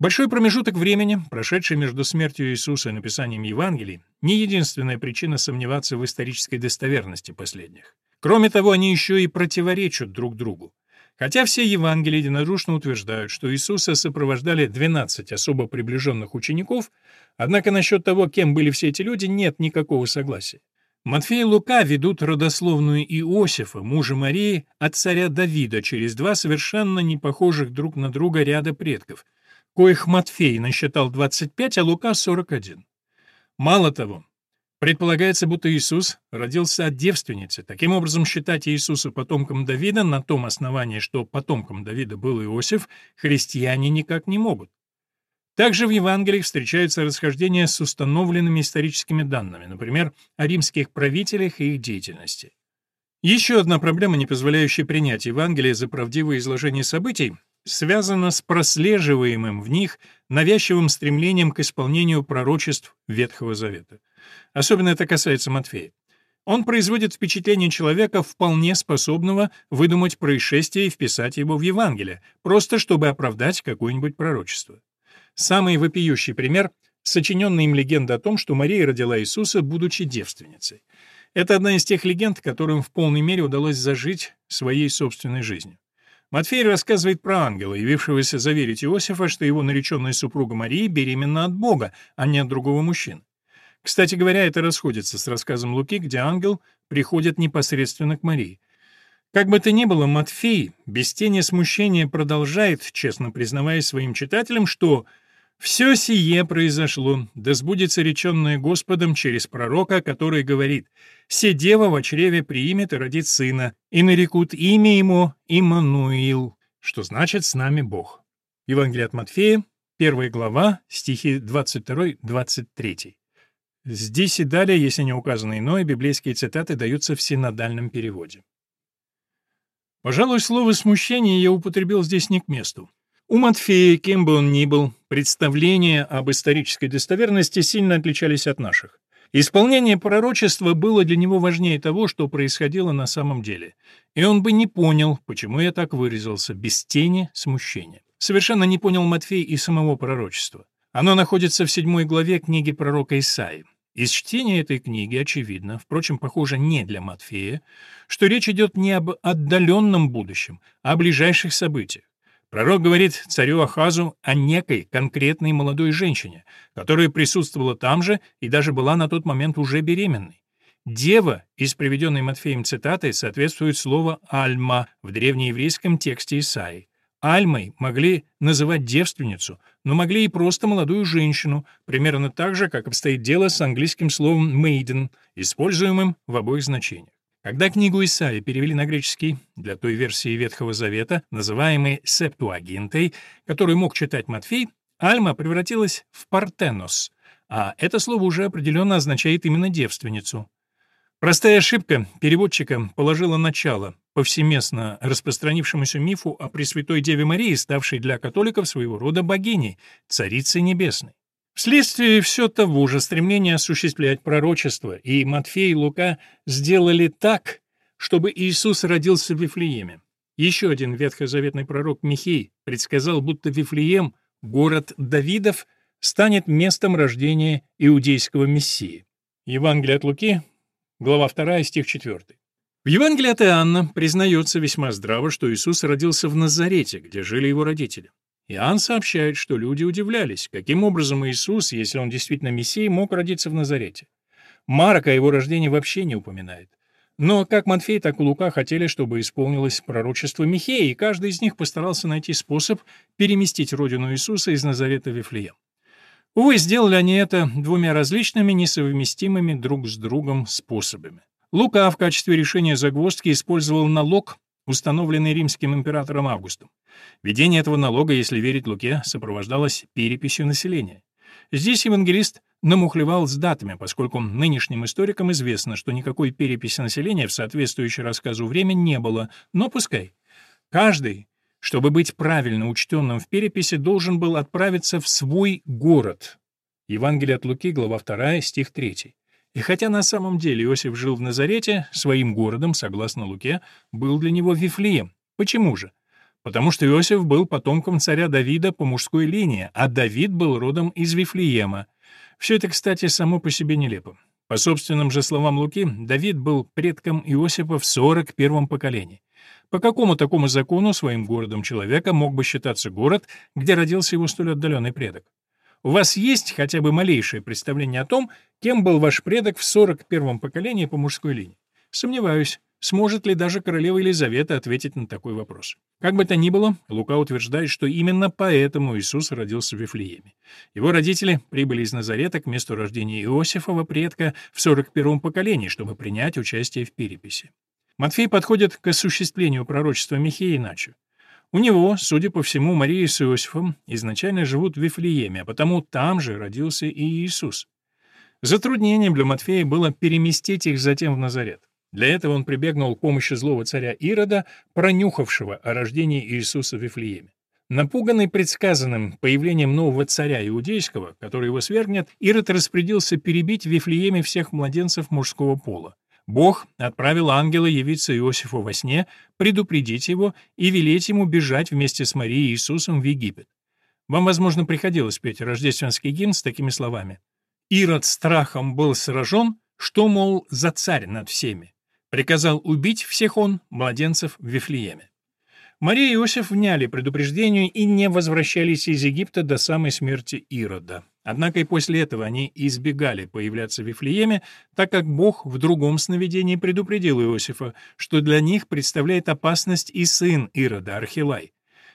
Большой промежуток времени, прошедший между смертью Иисуса и написанием Евангелий, не единственная причина сомневаться в исторической достоверности последних. Кроме того, они еще и противоречат друг другу. Хотя все Евангелия единодушно утверждают, что Иисуса сопровождали 12 особо приближенных учеников, однако насчет того, кем были все эти люди, нет никакого согласия. Матфей и Лука ведут родословную Иосифа, мужа Марии, от царя Давида через два совершенно не похожих друг на друга ряда предков, коих Матфей насчитал 25, а Лука — 41. Мало того, Предполагается, будто Иисус родился от девственницы. Таким образом, считать Иисуса потомком Давида на том основании, что потомком Давида был Иосиф, христиане никак не могут. Также в Евангелиях встречаются расхождения с установленными историческими данными, например, о римских правителях и их деятельности. Еще одна проблема, не позволяющая принять Евангелие за правдивое изложение событий, связана с прослеживаемым в них навязчивым стремлением к исполнению пророчеств Ветхого Завета. Особенно это касается Матфея. Он производит впечатление человека, вполне способного выдумать происшествие и вписать его в Евангелие, просто чтобы оправдать какое-нибудь пророчество. Самый вопиющий пример — сочиненная им легенда о том, что Мария родила Иисуса, будучи девственницей. Это одна из тех легенд, которым в полной мере удалось зажить своей собственной жизнью. Матфей рассказывает про ангела, явившегося заверить Иосифа, что его нареченная супруга Мария беременна от Бога, а не от другого мужчины. Кстати говоря, это расходится с рассказом Луки, где ангел приходит непосредственно к Марии. Как бы то ни было, Матфей без тени смущения продолжает, честно признаваясь своим читателям, что «все сие произошло, да сбудется реченное Господом через пророка, который говорит, «Се дева в чреве приимет и родит сына, и нарекут имя ему Иммануил», что значит «с нами Бог». Евангелие от Матфея, 1 глава, стихи 22-23. Здесь и далее, если не указано иное, библейские цитаты даются в синодальном переводе. Пожалуй, слово «смущение» я употребил здесь не к месту. У Матфея, кем бы он ни был, представления об исторической достоверности сильно отличались от наших. Исполнение пророчества было для него важнее того, что происходило на самом деле. И он бы не понял, почему я так выразился, без тени смущения. Совершенно не понял Матфей и самого пророчества. Оно находится в седьмой главе книги пророка Исаии. Из чтения этой книги очевидно, впрочем, похоже, не для Матфея, что речь идет не об отдаленном будущем, а о ближайших событиях. Пророк говорит царю Ахазу о некой конкретной молодой женщине, которая присутствовала там же и даже была на тот момент уже беременной. «Дева» из приведенной Матфеем цитаты соответствует слову «альма» в древнееврейском тексте Исаии. Альмой могли называть девственницу, но могли и просто молодую женщину, примерно так же, как обстоит дело с английским словом «maiden», используемым в обоих значениях. Когда книгу Исаия перевели на греческий для той версии Ветхого Завета, называемой «септуагинтой», которую мог читать Матфей, «альма» превратилась в «партенос», а это слово уже определенно означает именно девственницу. Простая ошибка переводчика положила начало повсеместно распространившемуся мифу о Пресвятой Деве Марии, ставшей для католиков своего рода богиней, Царицей Небесной. Вследствие все того же стремления осуществлять пророчество, и Матфей и Лука сделали так, чтобы Иисус родился в Вифлееме. Еще один ветхозаветный пророк Михей предсказал, будто Вифлеем, город Давидов, станет местом рождения иудейского мессии. Евангелие от Луки, Глава 2, стих 4. В Евангелии от Иоанна признается весьма здраво, что Иисус родился в Назарете, где жили его родители. Иоанн сообщает, что люди удивлялись, каким образом Иисус, если он действительно Мессия, мог родиться в Назарете. Марк о его рождении вообще не упоминает. Но как Матфей, так и Лука хотели, чтобы исполнилось пророчество Михея, и каждый из них постарался найти способ переместить родину Иисуса из Назарета в Вифлеем. Увы, сделали они это двумя различными, несовместимыми друг с другом способами. Лука в качестве решения загвоздки использовал налог, установленный римским императором Августом. Введение этого налога, если верить Луке, сопровождалось переписью населения. Здесь евангелист намухлевал с датами, поскольку нынешним историкам известно, что никакой переписи населения в соответствующей рассказу время не было, но пускай. Каждый чтобы быть правильно учтенным в переписи, должен был отправиться в свой город. Евангелие от Луки, глава 2, стих 3. И хотя на самом деле Иосиф жил в Назарете, своим городом, согласно Луке, был для него Вифлеем. Почему же? потому что Иосиф был потомком царя Давида по мужской линии, а Давид был родом из Вифлеема. Все это, кстати, само по себе нелепо. По собственным же словам Луки, Давид был предком Иосифа в 41-м поколении. По какому такому закону своим городом человека мог бы считаться город, где родился его столь отдаленный предок? У вас есть хотя бы малейшее представление о том, кем был ваш предок в 41-м поколении по мужской линии? Сомневаюсь, сможет ли даже королева Елизавета ответить на такой вопрос. Как бы то ни было, Лука утверждает, что именно поэтому Иисус родился в Вифлееме. Его родители прибыли из Назарета к месту рождения Иосифова предка в 41-м поколении, чтобы принять участие в переписи. Матфей подходит к осуществлению пророчества Михея иначе. У него, судя по всему, Мария с Иосифом изначально живут в Вифлееме, а потому там же родился и Иисус. Затруднением для Матфея было переместить их затем в Назарет. Для этого он прибегнул к помощи злого царя Ирода, пронюхавшего о рождении Иисуса в Вифлееме. Напуганный предсказанным появлением нового царя иудейского, который его свергнет, Ирод распорядился перебить в Вифлееме всех младенцев мужского пола. Бог отправил ангела явиться Иосифу во сне, предупредить его и велеть ему бежать вместе с Марией и Иисусом в Египет. Вам, возможно, приходилось петь рождественский гимн с такими словами. «Ирод страхом был сражен, что, мол, за царь над всеми. Приказал убить всех он, младенцев, в Вифлееме. Мария и Иосиф вняли предупреждению и не возвращались из Египта до самой смерти Ирода. Однако и после этого они избегали появляться в Вифлееме, так как Бог в другом сновидении предупредил Иосифа, что для них представляет опасность и сын Ирода, Архилай.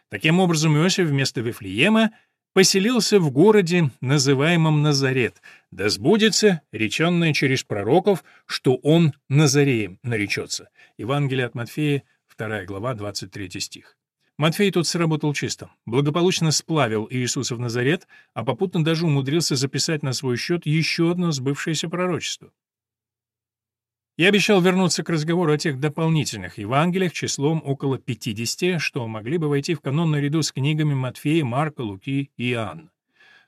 Таким образом, Иосиф вместо Вифлеема поселился в городе, называемом Назарет, да сбудется, реченное через пророков, что он Назареем наречется. Евангелие от Матфея, 2 глава, 23 стих. Матфей тут сработал чисто. Благополучно сплавил Иисуса в Назарет, а попутно даже умудрился записать на свой счет еще одно сбывшееся пророчество. Я обещал вернуться к разговору о тех дополнительных Евангелиях числом около 50, что могли бы войти в канон наряду с книгами Матфея, Марка, Луки и Иоанна.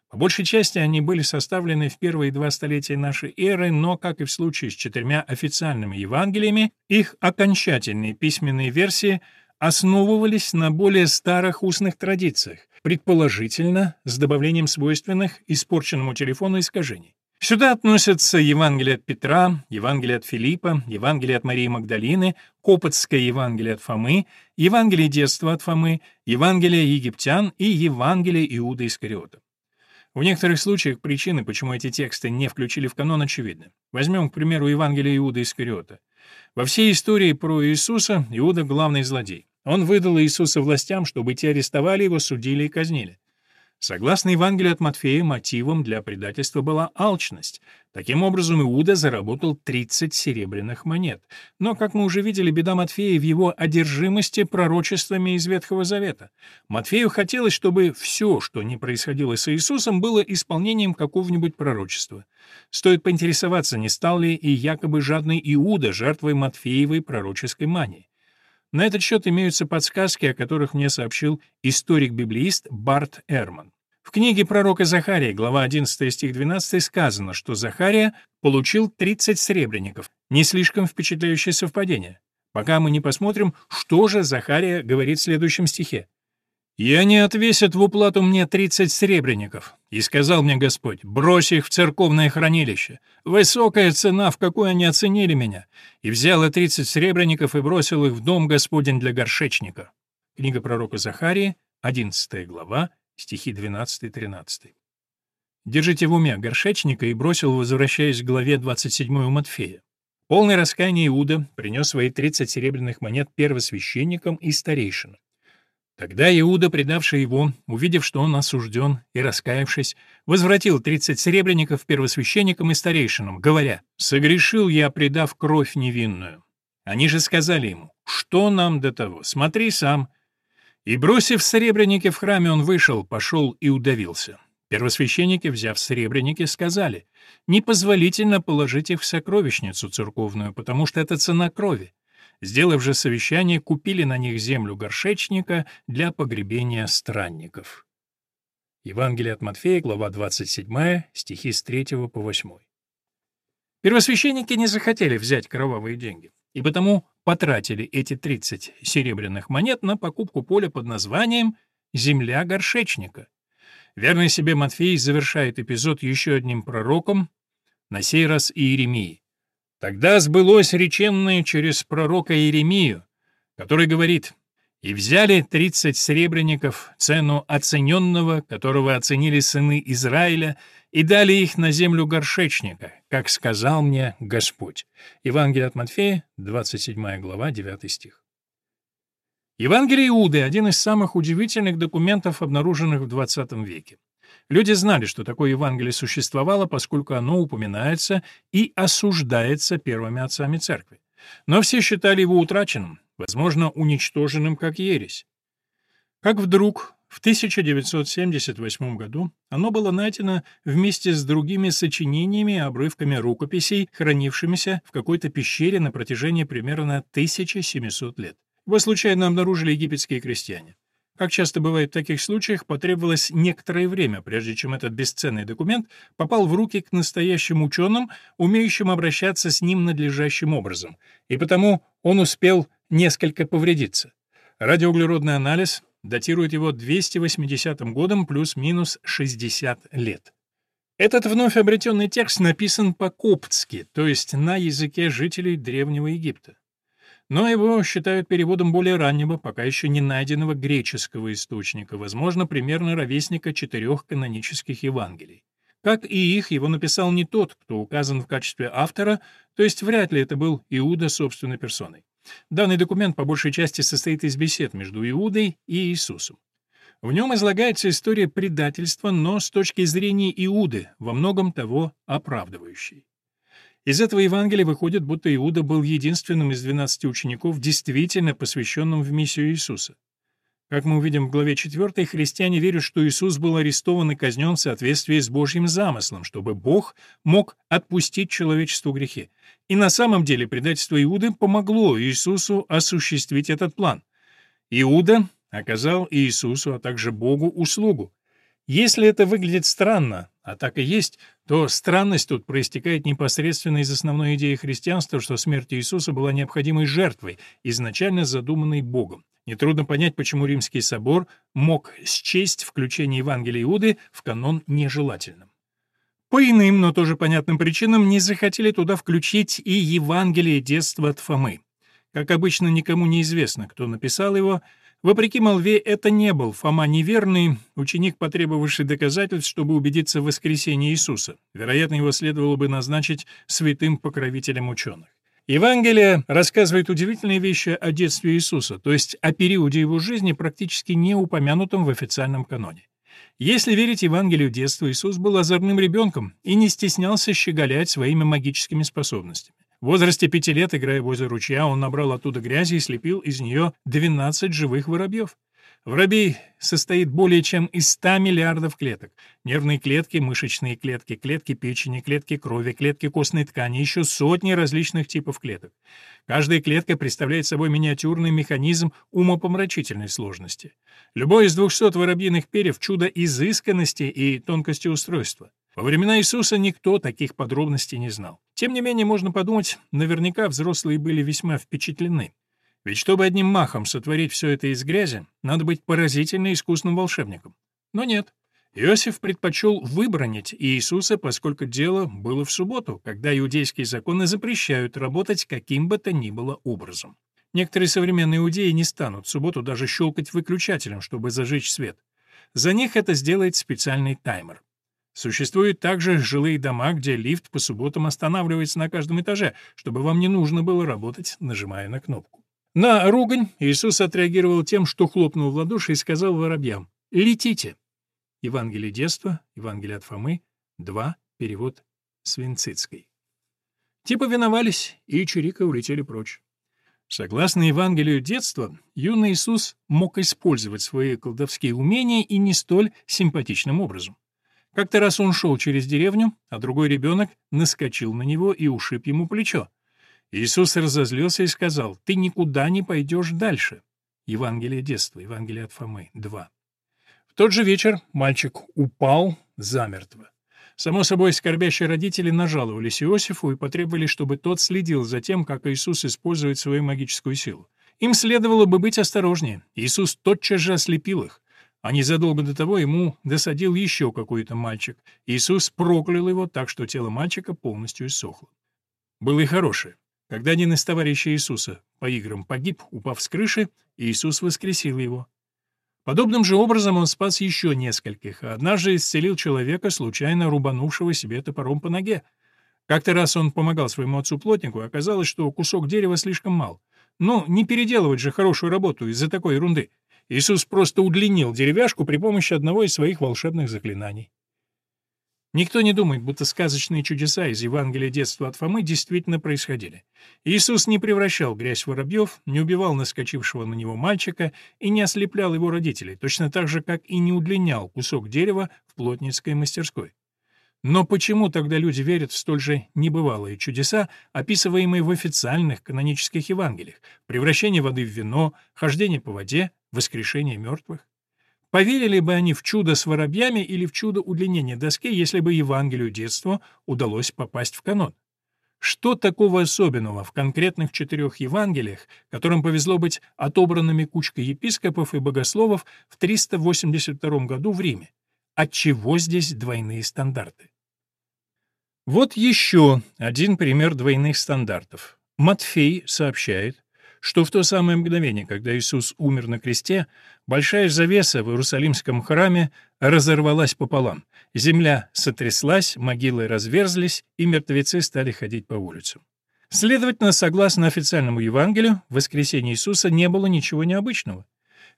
По большей части они были составлены в первые два столетия нашей эры, но, как и в случае с четырьмя официальными Евангелиями, их окончательные письменные версии основывались на более старых устных традициях, предположительно, с добавлением свойственных испорченному телефону искажений. Сюда относятся Евангелие от Петра, Евангелие от Филиппа, Евангелие от Марии Магдалины, Копотское Евангелие от Фомы, Евангелие детства от Фомы, Евангелие египтян и Евангелие Иуда Искариота. В некоторых случаях причины, почему эти тексты не включили в канон, очевидны. Возьмем, к примеру, Евангелие Иуда Искариота. Во всей истории про Иисуса Иуда — главный злодей. Он выдал Иисуса властям, чтобы те арестовали его, судили и казнили. Согласно Евангелию от Матфея, мотивом для предательства была алчность. Таким образом, Иуда заработал 30 серебряных монет. Но, как мы уже видели, беда Матфея в его одержимости пророчествами из Ветхого Завета. Матфею хотелось, чтобы все, что не происходило с Иисусом, было исполнением какого-нибудь пророчества. Стоит поинтересоваться, не стал ли и якобы жадный Иуда жертвой Матфеевой пророческой мании. На этот счет имеются подсказки, о которых мне сообщил историк-библеист Барт Эрман. В книге пророка Захария, глава 11 стих 12, сказано, что Захария получил 30 сребреников. Не слишком впечатляющее совпадение. Пока мы не посмотрим, что же Захария говорит в следующем стихе. «И они отвесят в уплату мне тридцать сребреников. И сказал мне Господь, брось их в церковное хранилище. Высокая цена, в какой они оценили меня. И взял я тридцать сребреников и бросил их в дом Господень для горшечника». Книга пророка Захарии, 11 глава, стихи 12-13. Держите в уме горшечника и бросил, возвращаясь к главе 27 Матфея. Полный раскаяние Иуда принес свои 30 серебряных монет первосвященникам и старейшинам. Тогда Иуда, предавший его, увидев, что он осужден, и раскаявшись, возвратил тридцать серебряников первосвященникам и старейшинам, говоря, «Согрешил я, предав кровь невинную». Они же сказали ему, «Что нам до того? Смотри сам». И, бросив серебряники в храме, он вышел, пошел и удавился. Первосвященники, взяв серебряники, сказали, «Непозволительно положить их в сокровищницу церковную, потому что это цена крови». Сделав же совещание, купили на них землю горшечника для погребения странников. Евангелие от Матфея, глава 27, стихи с 3 по 8. Первосвященники не захотели взять кровавые деньги. и потому потратили эти 30 серебряных монет на покупку поля под названием «Земля горшечника». Верный себе Матфей завершает эпизод еще одним пророком, на сей раз Иеремии. «Тогда сбылось реченное через пророка Иеремию, который говорит и взяли тридцать серебряников, цену оцененного, которого оценили сыны Израиля, и дали их на землю горшечника, как сказал мне Господь». Евангелие от Матфея, 27 глава, 9 стих. Евангелие Иуды — один из самых удивительных документов, обнаруженных в XX веке. Люди знали, что такое Евангелие существовало, поскольку оно упоминается и осуждается первыми отцами церкви. Но все считали его утраченным, возможно, уничтоженным как ересь. Как вдруг в 1978 году оно было найдено вместе с другими сочинениями и обрывками рукописей, хранившимися в какой-то пещере на протяжении примерно 1700 лет. Его случайно обнаружили египетские крестьяне. Как часто бывает в таких случаях, потребовалось некоторое время, прежде чем этот бесценный документ попал в руки к настоящим ученым, умеющим обращаться с ним надлежащим образом, и потому он успел несколько повредиться. Радиоуглеродный анализ датирует его 280 годом плюс-минус 60 лет. Этот вновь обретенный текст написан по-коптски, то есть на языке жителей Древнего Египта. Но его считают переводом более раннего, пока еще не найденного греческого источника, возможно, примерно ровесника четырех канонических Евангелий. Как и их, его написал не тот, кто указан в качестве автора, то есть вряд ли это был Иуда собственной персоной. Данный документ по большей части состоит из бесед между Иудой и Иисусом. В нем излагается история предательства, но с точки зрения Иуды, во многом того оправдывающей. Из этого Евангелия выходит, будто Иуда был единственным из 12 учеников, действительно посвященным в миссию Иисуса. Как мы увидим в главе 4, христиане верят, что Иисус был арестован и казнен в соответствии с Божьим замыслом, чтобы Бог мог отпустить человечеству грехи. И на самом деле предательство Иуды помогло Иисусу осуществить этот план. Иуда оказал Иисусу, а также Богу услугу. Если это выглядит странно, а так и есть, то странность тут проистекает непосредственно из основной идеи христианства, что смерть Иисуса была необходимой жертвой, изначально задуманной Богом. Нетрудно понять, почему Римский собор мог счесть включение Евангелия Иуды в канон нежелательным. По иным, но тоже понятным причинам не захотели туда включить и Евангелие детства от Фомы. Как обычно, никому не известно, кто написал его, Вопреки молве, это не был Фома неверный, ученик, потребовавший доказательств, чтобы убедиться в воскресении Иисуса. Вероятно, его следовало бы назначить святым покровителем ученых. Евангелие рассказывает удивительные вещи о детстве Иисуса, то есть о периоде его жизни, практически не упомянутом в официальном каноне. Если верить Евангелию детства, Иисус был озорным ребенком и не стеснялся щеголять своими магическими способностями. В возрасте пяти лет, играя возле ручья, он набрал оттуда грязи и слепил из нее 12 живых воробьев. Воробей состоит более чем из 100 миллиардов клеток. Нервные клетки, мышечные клетки, клетки печени, клетки крови, клетки костной ткани, еще сотни различных типов клеток. Каждая клетка представляет собой миниатюрный механизм умопомрачительной сложности. Любой из 200 воробьиных перьев — чудо изысканности и тонкости устройства. Во времена Иисуса никто таких подробностей не знал. Тем не менее, можно подумать, наверняка взрослые были весьма впечатлены. Ведь чтобы одним махом сотворить все это из грязи, надо быть поразительно искусным волшебником. Но нет. Иосиф предпочел выбронить Иисуса, поскольку дело было в субботу, когда иудейские законы запрещают работать каким бы то ни было образом. Некоторые современные иудеи не станут в субботу даже щелкать выключателем, чтобы зажечь свет. За них это сделает специальный таймер. Существуют также жилые дома, где лифт по субботам останавливается на каждом этаже, чтобы вам не нужно было работать, нажимая на кнопку. На ругань Иисус отреагировал тем, что хлопнул в ладоши и сказал воробьям «Летите». Евангелие детства, Евангелие от Фомы, 2, перевод Свинцицкой. Те повиновались, и чирика улетели прочь. Согласно Евангелию детства, юный Иисус мог использовать свои колдовские умения и не столь симпатичным образом. Как-то раз он шел через деревню, а другой ребенок наскочил на него и ушиб ему плечо. Иисус разозлился и сказал, «Ты никуда не пойдешь дальше». Евангелие детства, Евангелие от Фомы, 2. В тот же вечер мальчик упал замертво. Само собой, скорбящие родители нажаловались Иосифу и потребовали, чтобы тот следил за тем, как Иисус использует свою магическую силу. Им следовало бы быть осторожнее. Иисус тотчас же ослепил их. А незадолго до того ему досадил еще какой-то мальчик. Иисус проклял его так, что тело мальчика полностью иссохло. Было и хорошее. Когда один из товарищей Иисуса по играм погиб, упав с крыши, Иисус воскресил его. Подобным же образом он спас еще нескольких, а однажды исцелил человека, случайно рубанувшего себе топором по ноге. Как-то раз он помогал своему отцу-плотнику, оказалось, что кусок дерева слишком мал. Ну, не переделывать же хорошую работу из-за такой ерунды. Иисус просто удлинил деревяшку при помощи одного из своих волшебных заклинаний. Никто не думает, будто сказочные чудеса из Евангелия детства от Фомы действительно происходили. Иисус не превращал грязь в воробьев, не убивал наскочившего на него мальчика и не ослеплял его родителей, точно так же, как и не удлинял кусок дерева в плотницкой мастерской. Но почему тогда люди верят в столь же небывалые чудеса, описываемые в официальных канонических Евангелиях, превращение воды в вино, хождение по воде, воскрешение мертвых? Поверили бы они в чудо с воробьями или в чудо удлинения доски, если бы Евангелию детства удалось попасть в канон? Что такого особенного в конкретных четырех Евангелиях, которым повезло быть отобранными кучкой епископов и богословов в 382 году в Риме? Отчего здесь двойные стандарты? Вот еще один пример двойных стандартов. Матфей сообщает, что в то самое мгновение, когда Иисус умер на кресте, большая завеса в Иерусалимском храме разорвалась пополам. Земля сотряслась, могилы разверзлись, и мертвецы стали ходить по улицам. Следовательно, согласно официальному Евангелию, в воскресенье Иисуса не было ничего необычного.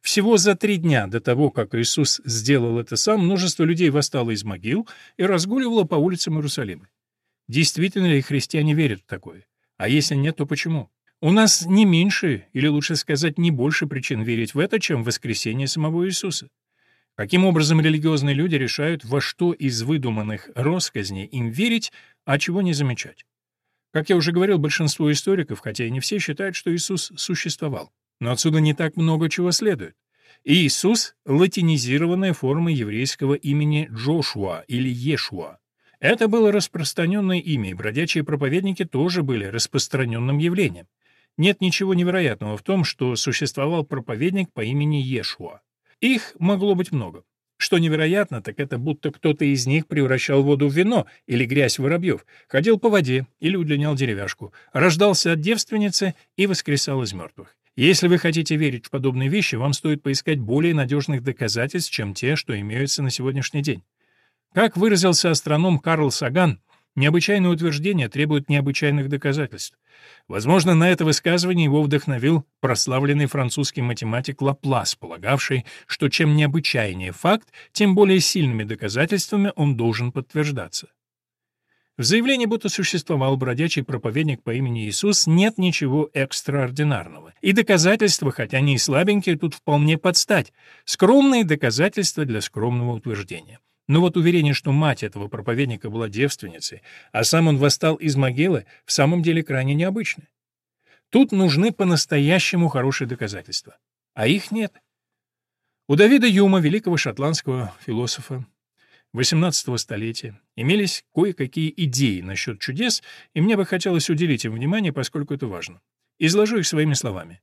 Всего за три дня до того, как Иисус сделал это сам, множество людей восстало из могил и разгуливало по улицам Иерусалима. Действительно ли христиане верят в такое? А если нет, то почему? У нас не меньше, или лучше сказать, не больше причин верить в это, чем в воскресение самого Иисуса. Каким образом религиозные люди решают, во что из выдуманных россказней им верить, а чего не замечать? Как я уже говорил, большинство историков, хотя и не все, считают, что Иисус существовал. Но отсюда не так много чего следует. Иисус — латинизированная форма еврейского имени Джошуа или Ешуа. Это было распространенное имя, и бродячие проповедники тоже были распространенным явлением. Нет ничего невероятного в том, что существовал проповедник по имени Ешуа. Их могло быть много. Что невероятно, так это будто кто-то из них превращал воду в вино или грязь воробьев, ходил по воде или удлинял деревяшку, рождался от девственницы и воскресал из мертвых. Если вы хотите верить в подобные вещи, вам стоит поискать более надежных доказательств, чем те, что имеются на сегодняшний день. Как выразился астроном Карл Саган, необычайные утверждения требуют необычайных доказательств. Возможно, на это высказывание его вдохновил прославленный французский математик Лаплас, полагавший, что чем необычайнее факт, тем более сильными доказательствами он должен подтверждаться. В заявлении, будто существовал бродячий проповедник по имени Иисус, нет ничего экстраординарного. И доказательства, хотя они и слабенькие, тут вполне подстать. Скромные доказательства для скромного утверждения. Но вот уверение, что мать этого проповедника была девственницей, а сам он восстал из могилы, в самом деле крайне необычно. Тут нужны по-настоящему хорошие доказательства. А их нет. У Давида Юма, великого шотландского философа, XVIII столетия имелись кое-какие идеи насчет чудес, и мне бы хотелось уделить им внимание, поскольку это важно. Изложу их своими словами.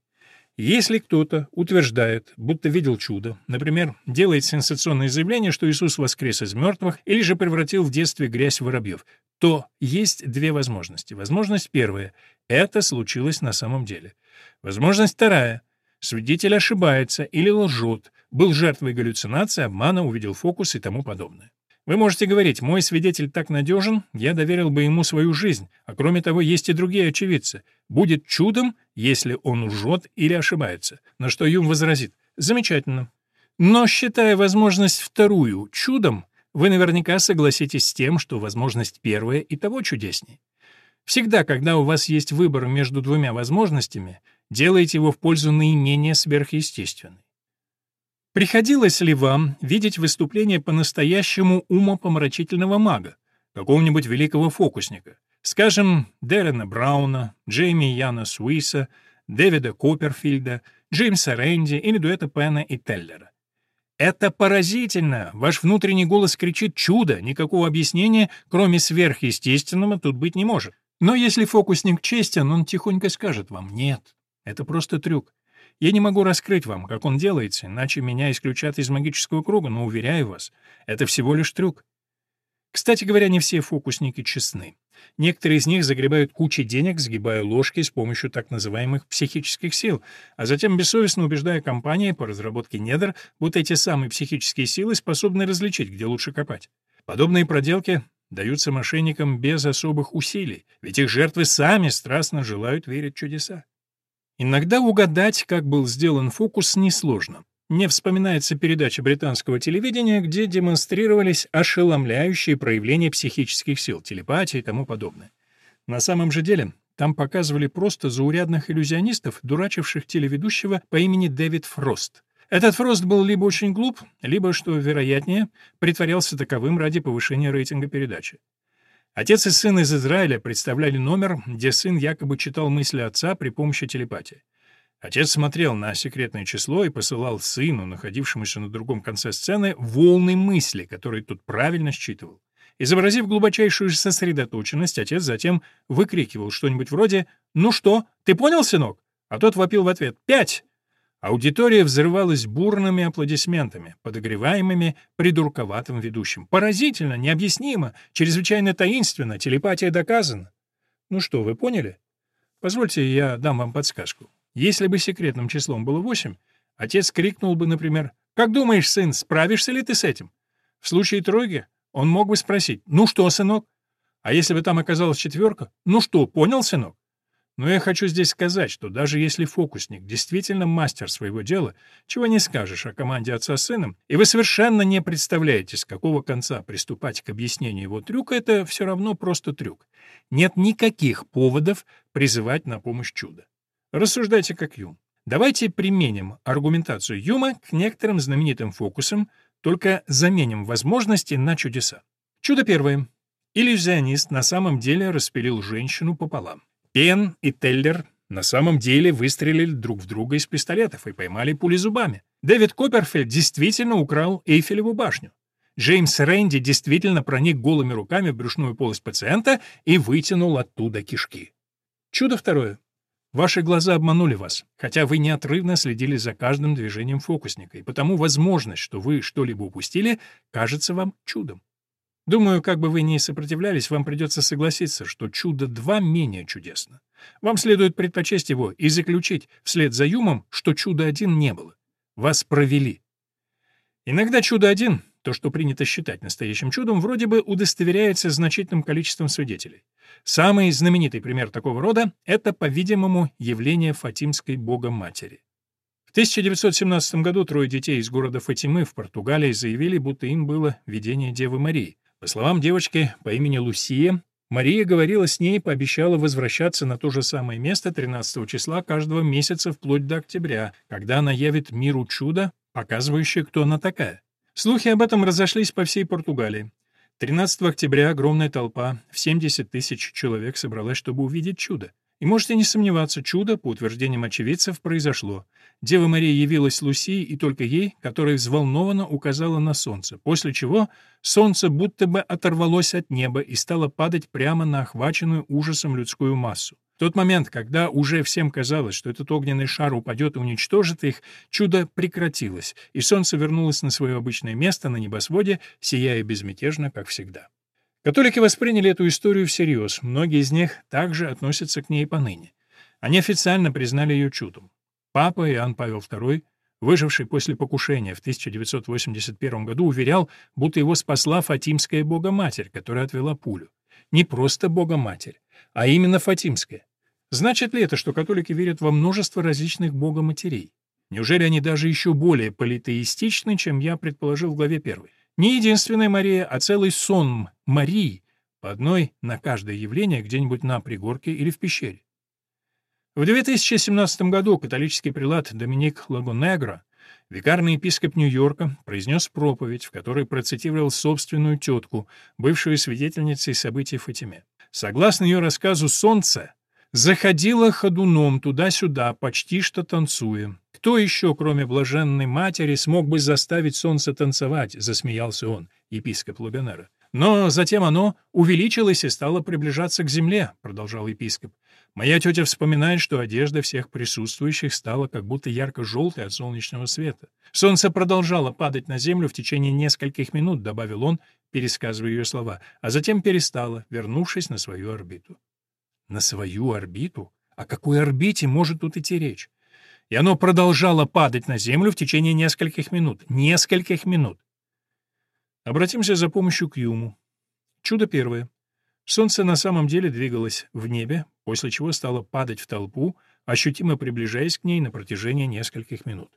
Если кто-то утверждает, будто видел чудо, например, делает сенсационное заявление, что Иисус воскрес из мертвых или же превратил в детстве грязь в воробьев, то есть две возможности. Возможность первая — это случилось на самом деле. Возможность вторая — свидетель ошибается или лжет, был жертвой галлюцинации, обмана, увидел фокус и тому подобное. Вы можете говорить, мой свидетель так надежен, я доверил бы ему свою жизнь, а кроме того, есть и другие очевидцы. Будет чудом, если он лжет или ошибается. На что Юм возразит, замечательно. Но, считая возможность вторую чудом, вы наверняка согласитесь с тем, что возможность первая и того чудеснее. Всегда, когда у вас есть выбор между двумя возможностями, делайте его в пользу наименее сверхъестественной. Приходилось ли вам видеть выступление по-настоящему умопомрачительного мага, какого-нибудь великого фокусника, скажем, Дэрена Брауна, Джейми Яна Суиса, Дэвида Копперфильда, Джеймса Рэнди или дуэта Пена и Теллера? Это поразительно! Ваш внутренний голос кричит «чудо!» Никакого объяснения, кроме сверхъестественного, тут быть не может. Но если фокусник честен, он тихонько скажет вам «нет». Это просто трюк. Я не могу раскрыть вам, как он делается, иначе меня исключат из магического круга, но, уверяю вас, это всего лишь трюк. Кстати говоря, не все фокусники честны. Некоторые из них загребают кучи денег, сгибая ложки с помощью так называемых психических сил, а затем бессовестно убеждая компании по разработке недр, будто эти самые психические силы способны различить, где лучше копать. Подобные проделки даются мошенникам без особых усилий, ведь их жертвы сами страстно желают верить чудеса. Иногда угадать, как был сделан фокус, несложно. Мне вспоминается передача британского телевидения, где демонстрировались ошеломляющие проявления психических сил, телепатии и тому подобное. На самом же деле, там показывали просто заурядных иллюзионистов, дурачивших телеведущего по имени Дэвид Фрост. Этот Фрост был либо очень глуп, либо, что вероятнее, притворялся таковым ради повышения рейтинга передачи. Отец и сын из Израиля представляли номер, где сын якобы читал мысли отца при помощи телепатии. Отец смотрел на секретное число и посылал сыну, находившемуся на другом конце сцены, волны мысли, которые тут правильно считывал. Изобразив глубочайшую сосредоточенность, отец затем выкрикивал что-нибудь вроде «Ну что, ты понял, сынок?» А тот вопил в ответ «Пять!». Аудитория взрывалась бурными аплодисментами, подогреваемыми придурковатым ведущим. Поразительно, необъяснимо, чрезвычайно таинственно, телепатия доказана. Ну что, вы поняли? Позвольте, я дам вам подсказку. Если бы секретным числом было 8, отец крикнул бы, например, «Как думаешь, сын, справишься ли ты с этим?» В случае тройки он мог бы спросить «Ну что, сынок?» А если бы там оказалась четверка «Ну что, понял, сынок?» Но я хочу здесь сказать, что даже если фокусник действительно мастер своего дела, чего не скажешь о команде отца с сыном, и вы совершенно не представляете, с какого конца приступать к объяснению его трюка, это все равно просто трюк. Нет никаких поводов призывать на помощь чудо. Рассуждайте как Юм. Давайте применим аргументацию Юма к некоторым знаменитым фокусам, только заменим возможности на чудеса. Чудо первое. Иллюзионист на самом деле распилил женщину пополам. Пен и Теллер на самом деле выстрелили друг в друга из пистолетов и поймали пули зубами. Дэвид Копперфельд действительно украл Эйфелеву башню. Джеймс Рэнди действительно проник голыми руками в брюшную полость пациента и вытянул оттуда кишки. Чудо второе. Ваши глаза обманули вас, хотя вы неотрывно следили за каждым движением фокусника, и потому возможность, что вы что-либо упустили, кажется вам чудом. Думаю, как бы вы ни сопротивлялись, вам придется согласиться, что чудо-2 менее чудесно. Вам следует предпочесть его и заключить, вслед за Юмом, что чудо-1 не было. Вас провели. Иногда чудо-1 то, что принято считать настоящим чудом, вроде бы удостоверяется значительным количеством свидетелей. Самый знаменитый пример такого рода — это, по-видимому, явление Фатимской Бога-Матери. В 1917 году трое детей из города Фатимы в Португалии заявили, будто им было видение Девы Марии. По словам девочки по имени Лусия, Мария говорила с ней и пообещала возвращаться на то же самое место 13 числа каждого месяца вплоть до октября, когда она явит миру чудо, показывающее, кто она такая. Слухи об этом разошлись по всей Португалии. 13 октября огромная толпа в 70 тысяч человек собралась, чтобы увидеть чудо. И можете не сомневаться, чудо, по утверждениям очевидцев, произошло. Дева Мария явилась Лусии и только ей, которая взволнованно указала на солнце, после чего солнце будто бы оторвалось от неба и стало падать прямо на охваченную ужасом людскую массу тот момент, когда уже всем казалось, что этот огненный шар упадет и уничтожит их, чудо прекратилось, и солнце вернулось на свое обычное место на небосводе, сияя безмятежно, как всегда. Католики восприняли эту историю всерьез, многие из них также относятся к ней поныне. Они официально признали ее чудом. Папа Иоанн Павел II, выживший после покушения в 1981 году, уверял, будто его спасла Фатимская Богоматерь, которая отвела пулю. Не просто Богоматерь, а именно Фатимская. Значит ли это, что католики верят во множество различных богоматерей? Неужели они даже еще более политеистичны, чем я предположил в главе 1? Не единственная Мария, а целый сон Марии, по одной на каждое явление где-нибудь на пригорке или в пещере. В 2017 году католический прилад Доминик Лагонегро, викарный епископ Нью-Йорка, произнес проповедь, в которой процитировал собственную тетку, бывшую свидетельницей событий Фатиме. Согласно ее рассказу, солнце заходила ходуном туда-сюда, почти что танцуя. Кто еще, кроме блаженной матери, смог бы заставить солнце танцевать, засмеялся он, епископ Лубенера. Но затем оно увеличилось и стало приближаться к земле, продолжал епископ. Моя тетя вспоминает, что одежда всех присутствующих стала как будто ярко-желтой от солнечного света. Солнце продолжало падать на землю в течение нескольких минут, добавил он, пересказывая ее слова, а затем перестало, вернувшись на свою орбиту. На свою орбиту? О какой орбите может тут идти речь? И оно продолжало падать на землю в течение нескольких минут. Нескольких минут. Обратимся за помощью к Юму. Чудо первое. Солнце на самом деле двигалось в небе, после чего стало падать в толпу, ощутимо приближаясь к ней на протяжении нескольких минут.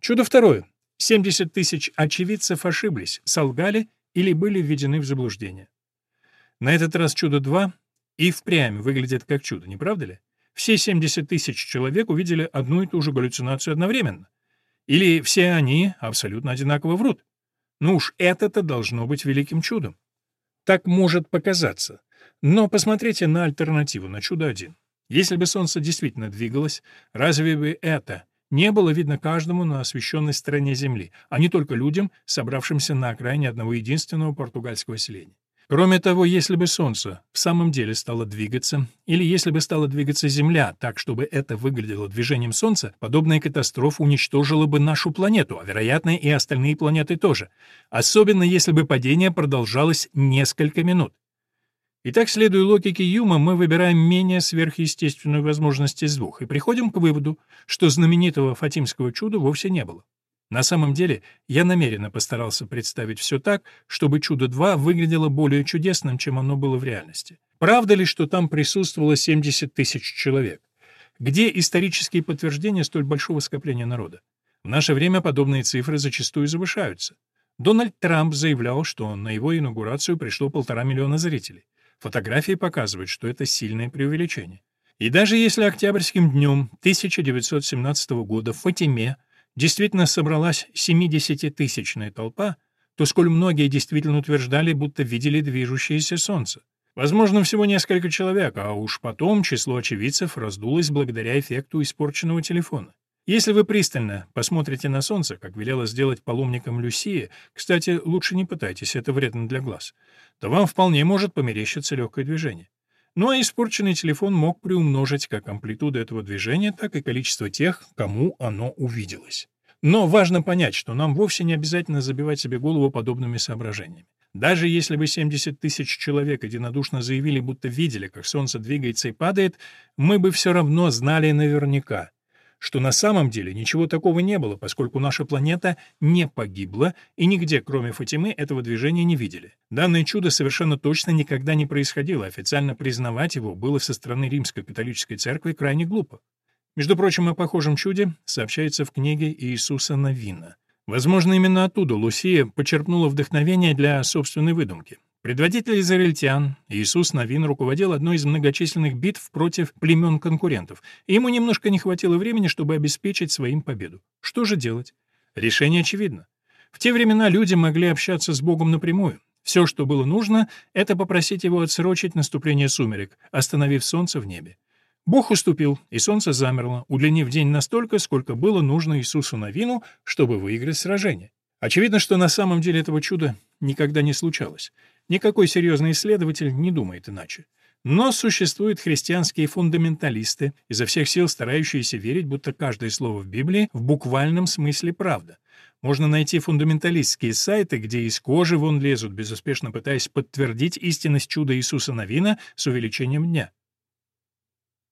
Чудо второе. 70 тысяч очевидцев ошиблись, солгали или были введены в заблуждение. На этот раз чудо 2 и впрямь выглядит как чудо, не правда ли? Все 70 тысяч человек увидели одну и ту же галлюцинацию одновременно. Или все они абсолютно одинаково врут. Ну уж это-то должно быть великим чудом. Так может показаться. Но посмотрите на альтернативу, на чудо один. Если бы Солнце действительно двигалось, разве бы это не было видно каждому на освещенной стороне Земли, а не только людям, собравшимся на окраине одного единственного португальского селения? Кроме того, если бы Солнце в самом деле стало двигаться, или если бы стала двигаться Земля так, чтобы это выглядело движением Солнца, подобная катастрофа уничтожила бы нашу планету, а, вероятно, и остальные планеты тоже, особенно если бы падение продолжалось несколько минут. Итак, следуя логике Юма, мы выбираем менее сверхъестественную возможность из двух и приходим к выводу, что знаменитого фатимского чуда вовсе не было. На самом деле, я намеренно постарался представить все так, чтобы «Чудо-2» выглядело более чудесным, чем оно было в реальности. Правда ли, что там присутствовало 70 тысяч человек? Где исторические подтверждения столь большого скопления народа? В наше время подобные цифры зачастую завышаются. Дональд Трамп заявлял, что на его инаугурацию пришло полтора миллиона зрителей. Фотографии показывают, что это сильное преувеличение. И даже если октябрьским днем 1917 года в Фатиме действительно собралась 70-тысячная толпа, то сколь многие действительно утверждали, будто видели движущееся солнце. Возможно, всего несколько человек, а уж потом число очевидцев раздулось благодаря эффекту испорченного телефона. Если вы пристально посмотрите на солнце, как велела сделать паломникам Люсия, кстати, лучше не пытайтесь, это вредно для глаз, то вам вполне может померещиться легкое движение. Ну а испорченный телефон мог приумножить как амплитуду этого движения, так и количество тех, кому оно увиделось. Но важно понять, что нам вовсе не обязательно забивать себе голову подобными соображениями. Даже если бы 70 тысяч человек единодушно заявили, будто видели, как Солнце двигается и падает, мы бы все равно знали наверняка, что на самом деле ничего такого не было, поскольку наша планета не погибла, и нигде, кроме Фатимы, этого движения не видели. Данное чудо совершенно точно никогда не происходило, официально признавать его было со стороны Римской католической церкви крайне глупо. Между прочим, о похожем чуде сообщается в книге Иисуса Новина. Возможно, именно оттуда Лусия почерпнула вдохновение для собственной выдумки. Предводитель израильтян, Иисус Новин, руководил одной из многочисленных битв против племен конкурентов, и ему немножко не хватило времени, чтобы обеспечить своим победу. Что же делать? Решение очевидно. В те времена люди могли общаться с Богом напрямую. Все, что было нужно, это попросить его отсрочить наступление сумерек, остановив солнце в небе. Бог уступил, и солнце замерло, удлинив день настолько, сколько было нужно Иисусу Новину, чтобы выиграть сражение. Очевидно, что на самом деле этого чуда никогда не случалось. Никакой серьезный исследователь не думает иначе. Но существуют христианские фундаменталисты, изо всех сил старающиеся верить, будто каждое слово в Библии в буквальном смысле правда. Можно найти фундаменталистские сайты, где из кожи вон лезут, безуспешно пытаясь подтвердить истинность чуда Иисуса Новина с увеличением дня.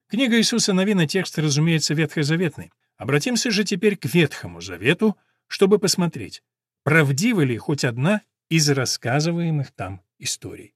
Книга Иисуса Новина — текст, разумеется, ветхозаветный. Обратимся же теперь к Ветхому Завету, чтобы посмотреть, правдива ли хоть одна из рассказываемых там историй.